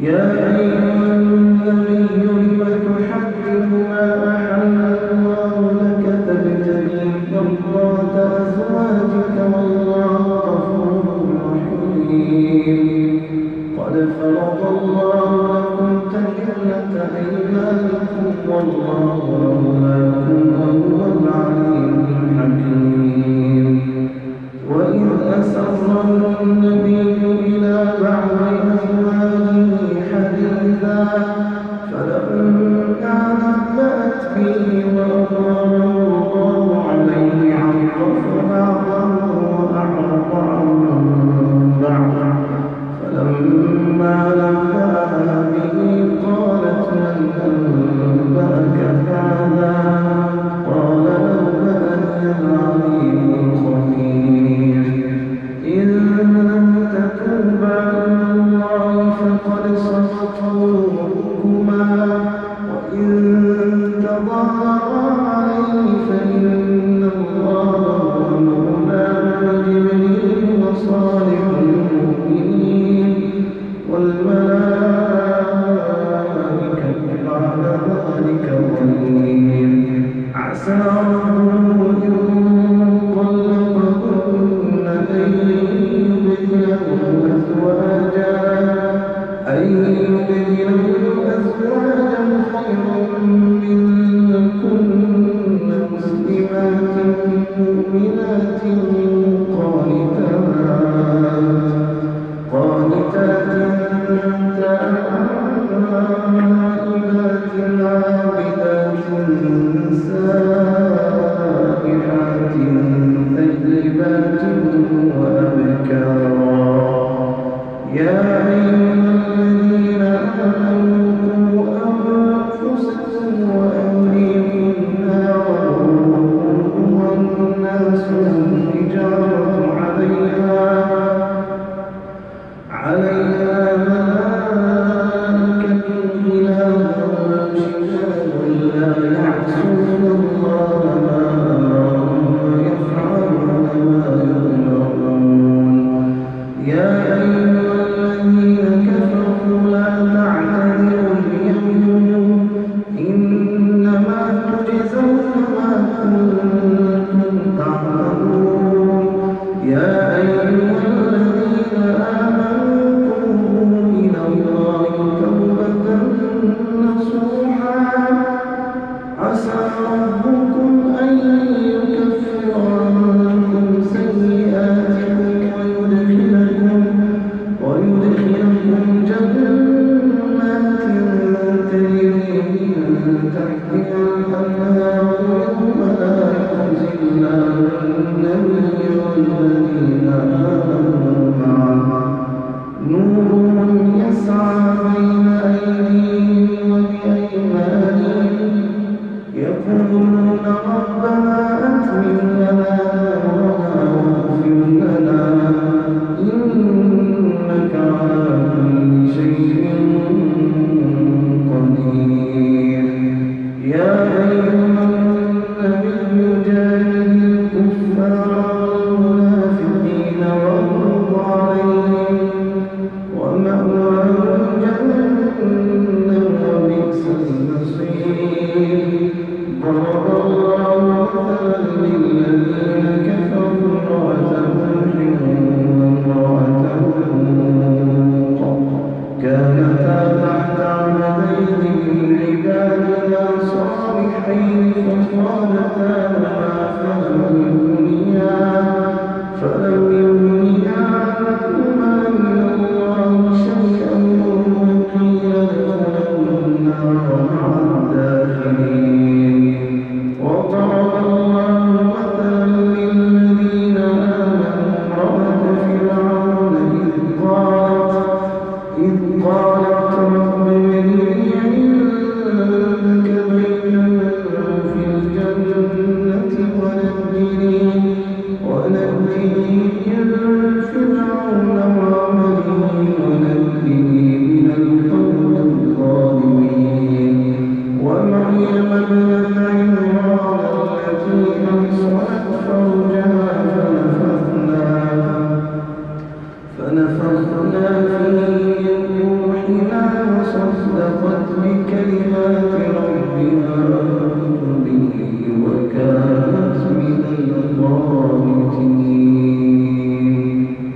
يا أيها النبي لم تحرم ما أحل الله لك تبتغي مرضات أزواجك والله غفور رحيم قد فرض الله لكم تحلة أيمانكم والله رحمه يا أيها الذين نور يا أيها سكرانها وما فهموا الدنيا فلم Amen.